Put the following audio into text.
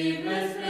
sleepless